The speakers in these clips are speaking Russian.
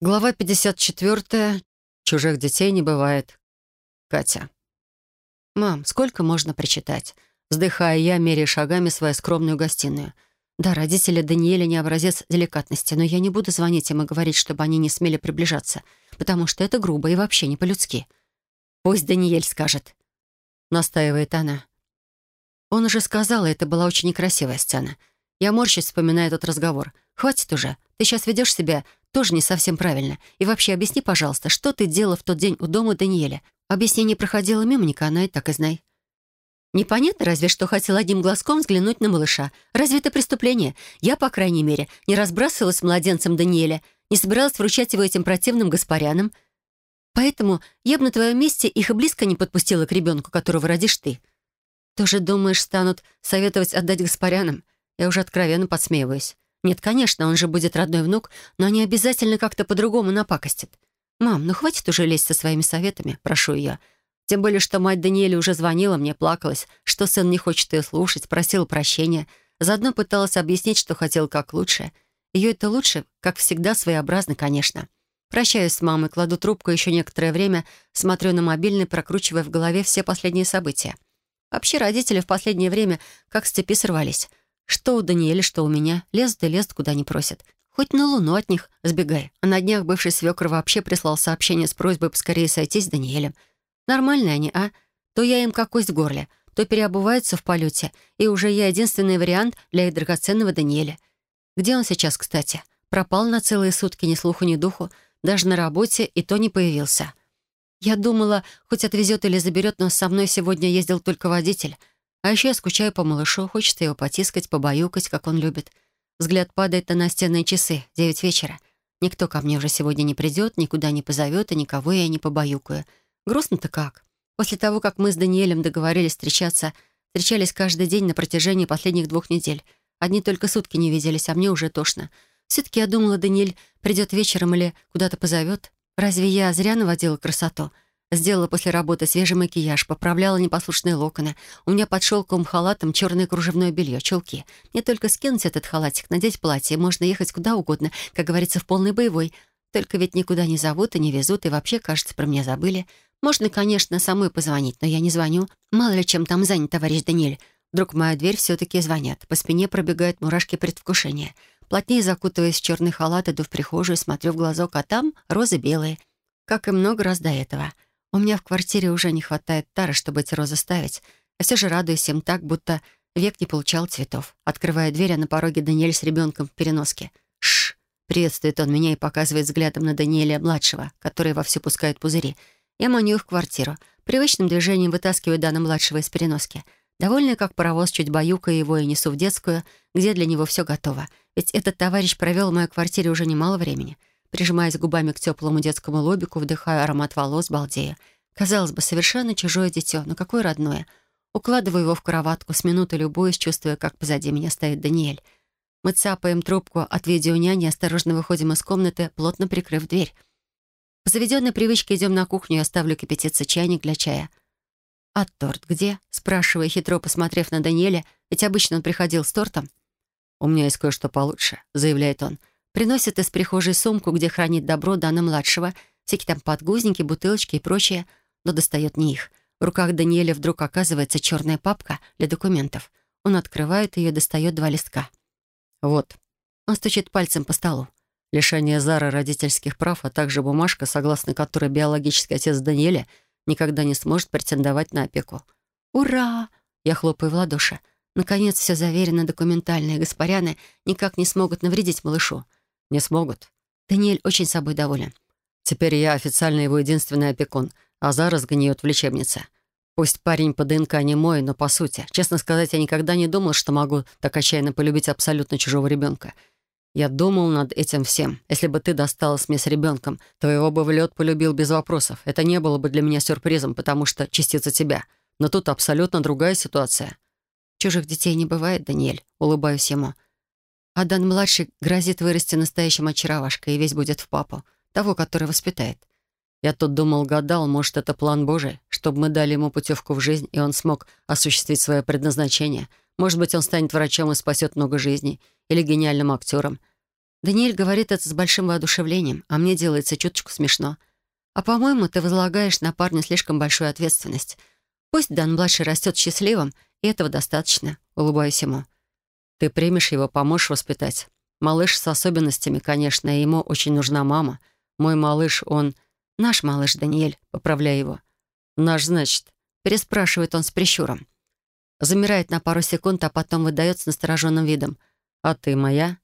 Глава 54. Чужих детей не бывает. Катя. «Мам, сколько можно прочитать?» Вздыхая я, меряя шагами свою скромную гостиную. Да, родители Даниэля не образец деликатности, но я не буду звонить им и говорить, чтобы они не смели приближаться, потому что это грубо и вообще не по-людски. «Пусть Даниэль скажет», — настаивает она. Он уже сказал, и это была очень некрасивая сцена. Я морщусь, вспоминая этот разговор. «Хватит уже. Ты сейчас ведешь себя тоже не совсем правильно. И вообще объясни, пожалуйста, что ты делала в тот день у дома Даниэля? Объяснение проходило мимо, не канает, так и знай». «Непонятно разве, что хотел одним глазком взглянуть на малыша. Разве это преступление? Я, по крайней мере, не разбрасывалась с младенцем Даниэля, не собиралась вручать его этим противным госпорянам. Поэтому я бы на твоем месте их и близко не подпустила к ребенку, которого родишь ты. Тоже думаешь, станут советовать отдать госпорянам? Я уже откровенно подсмеиваюсь. Нет, конечно, он же будет родной внук, но они обязательно как-то по-другому напакостят. «Мам, ну хватит уже лезть со своими советами, прошу я. Тем более, что мать Даниэля уже звонила мне, плакалась, что сын не хочет ее слушать, просила прощения. Заодно пыталась объяснить, что хотел как лучше. Ее это лучше, как всегда, своеобразно, конечно. Прощаюсь с мамой, кладу трубку еще некоторое время, смотрю на мобильный, прокручивая в голове все последние события. Вообще родители в последнее время как с цепи сорвались. Что у Даниэля, что у меня. Лезут и лезут, куда не просят. Хоть на луну от них сбегай. А на днях бывший свекр вообще прислал сообщение с просьбой поскорее сойтись с Даниэлем. Нормальные они, а? То я им как кость в горле, то переобуваются в полете, и уже я единственный вариант для их драгоценного Даниэля. Где он сейчас, кстати? Пропал на целые сутки, ни слуху, ни духу. Даже на работе и то не появился. Я думала, хоть отвезет или заберет, но со мной сегодня ездил только водитель. А еще я скучаю по малышу, хочется его потискать, побаюкать, как он любит. Взгляд падает на настенные часы, девять вечера. Никто ко мне уже сегодня не придет, никуда не позовет, и никого я не побаюкаю. Грустно-то как. После того, как мы с Даниэлем договорились встречаться, встречались каждый день на протяжении последних двух недель. Одни только сутки не виделись, а мне уже тошно. Все-таки я думала, Даниэль придет вечером или куда-то позовет. Разве я зря наводила красоту?» Сделала после работы свежий макияж, поправляла непослушные локоны. У меня под шелковым халатом черное кружевное белье, чулки. Мне только скинуть этот халатик, надеть платье, можно ехать куда угодно, как говорится, в полной боевой. Только ведь никуда не зовут и не везут, и вообще, кажется, про меня забыли. Можно, конечно, самой позвонить, но я не звоню. Мало ли чем там занят товарищ Даниэль. Вдруг в дверь все-таки звонят. По спине пробегают мурашки предвкушения. Плотнее закутываясь в черный халат, иду в прихожую, смотрю в глазок, а там розы белые. Как и много раз до этого — у меня в квартире уже не хватает тары, чтобы эти розы ставить. Я все же радуюсь им так, будто век не получал цветов. Открывая дверь, а на пороге Даниэль с ребенком в переноске. Шш! Приветствует он меня и показывает взглядом на Даниэля-младшего, который вовсю пускает пузыри. Я маню их в квартиру. Привычным движением вытаскиваю Дана-младшего из переноски. Довольная, как паровоз, чуть баюкая его и несу в детскую, где для него все готово. Ведь этот товарищ провел в моей квартире уже немало времени. Прижимаясь губами к теплому детскому лобику, вдыхаю аромат волос, балдея. Казалось бы, совершенно чужое дитё, но какое родное. Укладываю его в кроватку, с минуты любуюсь, чувствуя, как позади меня стоит Даниэль. Мы цапаем трубку от видеоняни и осторожно выходим из комнаты, плотно прикрыв дверь. По заведенной привычке идем на кухню, я ставлю кипятиться чайник для чая. «А торт где?» — спрашивая, хитро посмотрев на Даниэля, ведь обычно он приходил с тортом. «У меня есть кое-что получше», — заявляет он. Приносит из прихожей сумку, где хранит добро Дана-младшего, всякие там подгузники, бутылочки и прочее, но достает не их. В руках Даниэля вдруг оказывается черная папка для документов. Он открывает ее, достает два листка. «Вот». Он стучит пальцем по столу. Лишение Зары родительских прав, а также бумажка, согласно которой биологический отец Даниэля никогда не сможет претендовать на опеку. «Ура!» Я хлопаю в ладоши. Наконец, все заверено документально, и Гаспаряны никак не смогут навредить малышу. Не смогут. Даниэль очень собой доволен. Теперь я официально его единственный опекун, а Зара сгниет в лечебнице. Пусть парень по ДНК не мой, но по сути. Честно сказать, я никогда не думал, что могу так отчаянно полюбить абсолютно чужого ребенка. Я думал над этим всем. Если бы ты досталась мне с ребенком, то его бы в лед полюбил без вопросов. Это не было бы для меня сюрпризом, потому что частица тебя. Но тут абсолютно другая ситуация. Чужих детей не бывает, Даниэль. Улыбаюсь ему. А Дан-младший грозит вырасти настоящим очаровашкой и весь будет в папу, того, который воспитает. Я тут думал, гадал, может, это план Божий, чтобы мы дали ему путевку в жизнь, и он смог осуществить свое предназначение. Может быть, он станет врачом и спасет много жизней, или гениальным актером. Даниэль говорит это с большим воодушевлением, а мне делается чуточку смешно. А по-моему, ты возлагаешь на парня слишком большую ответственность. Пусть Дан-младший растет счастливым, и этого достаточно, улыбаюсь ему. Ты примешь его, поможешь воспитать. Малыш с особенностями, конечно, и ему очень нужна мама. Мой малыш, он... Наш малыш, Даниэль, поправляю его. Наш, значит. Переспрашивает он с прищуром. Замирает на пару секунд, а потом выдает с настороженным видом. «А ты моя?»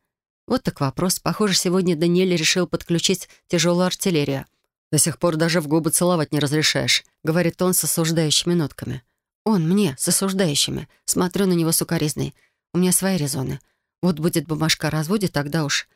Вот так вопрос. Похоже, сегодня Даниэль решил подключить тяжелую артиллерию. «До сих пор даже в губы целовать не разрешаешь», — говорит он с осуждающими нотками. «Он мне, с осуждающими. Смотрю на него сукоризной. У меня свои резоны. Вот будет бумажка о разводе, тогда уж...»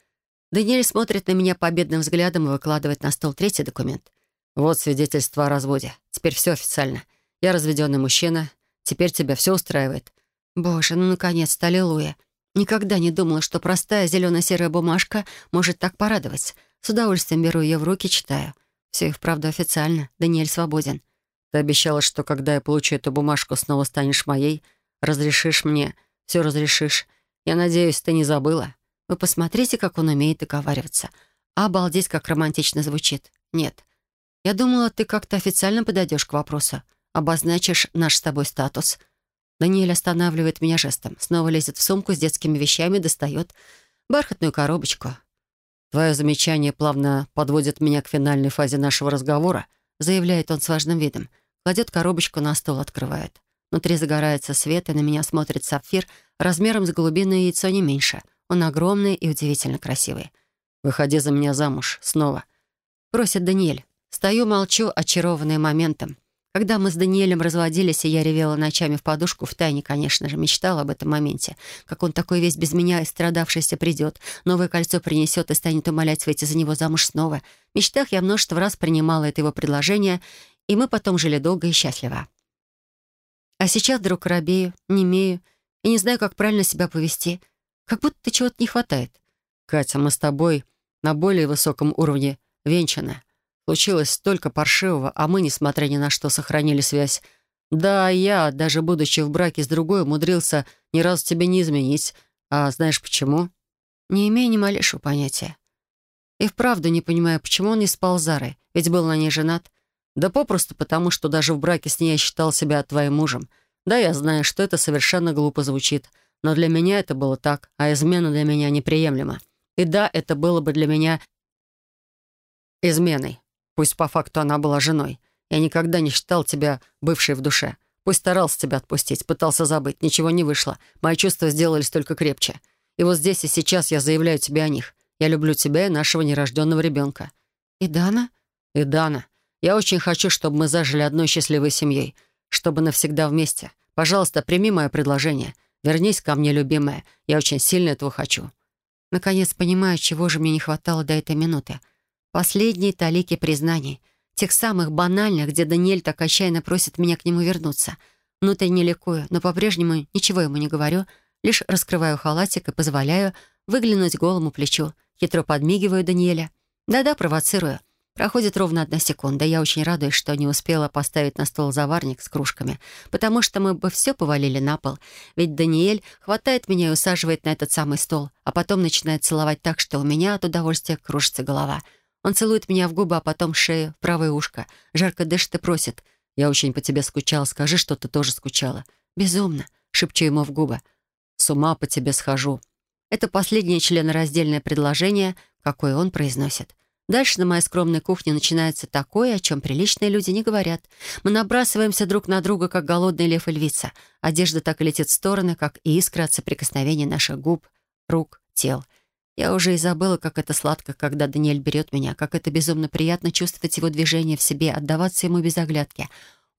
Даниэль смотрит на меня победным взглядом и выкладывает на стол третий документ. «Вот свидетельство о разводе. Теперь все официально. Я разведенный мужчина. Теперь тебя все устраивает». «Боже, ну наконец-то, аллилуйя!» Никогда не думала, что простая зелено-серая бумажка может так порадовать. С удовольствием беру ее в руки, читаю. Все и вправду официально. Даниэль свободен. Ты обещала, что когда я получу эту бумажку, снова станешь моей, разрешишь мне, все разрешишь. Я надеюсь, ты не забыла. Вы посмотрите, как он умеет договариваться. Обалдеть, как романтично звучит. Нет. Я думала, ты как-то официально подойдешь к вопросу. Обозначишь наш с тобой статус. Даниэль останавливает меня жестом. Снова лезет в сумку с детскими вещами, достает бархатную коробочку. «Твое замечание плавно подводит меня к финальной фазе нашего разговора», заявляет он с важным видом. Кладет коробочку на стол, открывает. Внутри загорается свет, и на меня смотрит сапфир размером с голубиное яйцо не меньше. Он огромный и удивительно красивый. «Выходи за меня замуж. Снова». Просит Даниэль. Стою, молчу, очарованная моментом. Когда мы с Даниэлем разводились, и я ревела ночами в подушку, втайне, конечно же, мечтала об этом моменте. Как он такой весь без меня и страдавшийся придет, новое кольцо принесет и станет умолять выйти за него замуж снова. В мечтах я множество раз принимала это его предложение, и мы потом жили долго и счастливо. А сейчас вдруг робею, немею, и не знаю, как правильно себя повести. Как будто чего-то не хватает. «Катя, мы с тобой на более высоком уровне венчаны», Случилось столько паршивого, а мы, несмотря ни на что, сохранили связь. Да, я, даже будучи в браке с другой, умудрился ни разу тебе не изменить. А знаешь почему? Не имею ни малейшего понятия. И вправду не понимаю, почему он не спал Зарой, ведь был на ней женат. Да попросту потому, что даже в браке с ней я считал себя твоим мужем. Да, я знаю, что это совершенно глупо звучит, но для меня это было так, а измена для меня неприемлема. И да, это было бы для меня изменой. Пусть по факту она была женой. Я никогда не считал тебя бывшей в душе. Пусть старался тебя отпустить, пытался забыть. Ничего не вышло. Мои чувства сделались только крепче. И вот здесь и сейчас я заявляю тебе о них. Я люблю тебя и нашего нерожденного ребенка. И Дана? И Дана. Я очень хочу, чтобы мы зажили одной счастливой семьей. Чтобы навсегда вместе. Пожалуйста, прими мое предложение. Вернись ко мне, любимая. Я очень сильно этого хочу. Наконец понимаю, чего же мне не хватало до этой минуты. Последние талики признаний. Тех самых банальных, где Даниэль так отчаянно просит меня к нему вернуться. Внутренне ликую, но по-прежнему ничего ему не говорю, лишь раскрываю халатик и позволяю выглянуть голому плечу. Хитро подмигиваю Даниэля. Да-да, провоцирую. Проходит ровно одна секунда. Я очень радуюсь, что не успела поставить на стол заварник с кружками, потому что мы бы все повалили на пол. Ведь Даниэль хватает меня и усаживает на этот самый стол, а потом начинает целовать так, что у меня от удовольствия кружится голова — он целует меня в губы, а потом шею, правое ушко. Жарко дышит и просит. «Я очень по тебе скучал. Скажи, что ты тоже скучала». «Безумно», — шепчу ему в губы. «С ума по тебе схожу». Это последнее членораздельное предложение, какое он произносит. Дальше на моей скромной кухне начинается такое, о чем приличные люди не говорят. Мы набрасываемся друг на друга, как голодный лев и львица. Одежда так и летит в стороны, как и искра от соприкосновения наших губ, рук, тел — я уже и забыла, как это сладко, когда Даниэль берет меня, как это безумно приятно чувствовать его движение в себе, отдаваться ему без оглядки.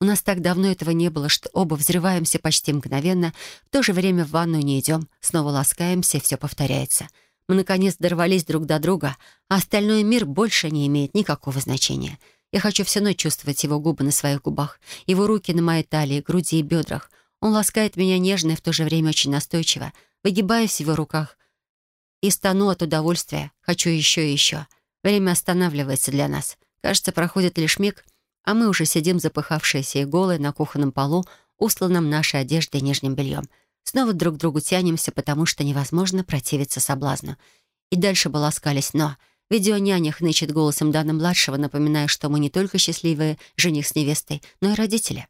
У нас так давно этого не было, что оба взрываемся почти мгновенно, в то же время в ванную не идем, снова ласкаемся, и все повторяется. Мы, наконец, дорвались друг до друга, а остальной мир больше не имеет никакого значения. Я хочу всю ночь чувствовать его губы на своих губах, его руки на моей талии, груди и бедрах. Он ласкает меня нежно и в то же время очень настойчиво, выгибаясь в его руках, и стану от удовольствия. Хочу еще и еще. Время останавливается для нас. Кажется, проходит лишь миг, а мы уже сидим запыхавшиеся и голые на кухонном полу, устланном нашей одеждой и нижним бельем. Снова друг к другу тянемся, потому что невозможно противиться соблазну. и дальше бы ласкались, но видеоняня хнычет голосом Дана-младшего, напоминая, что мы не только счастливые жених с невестой, но и родители —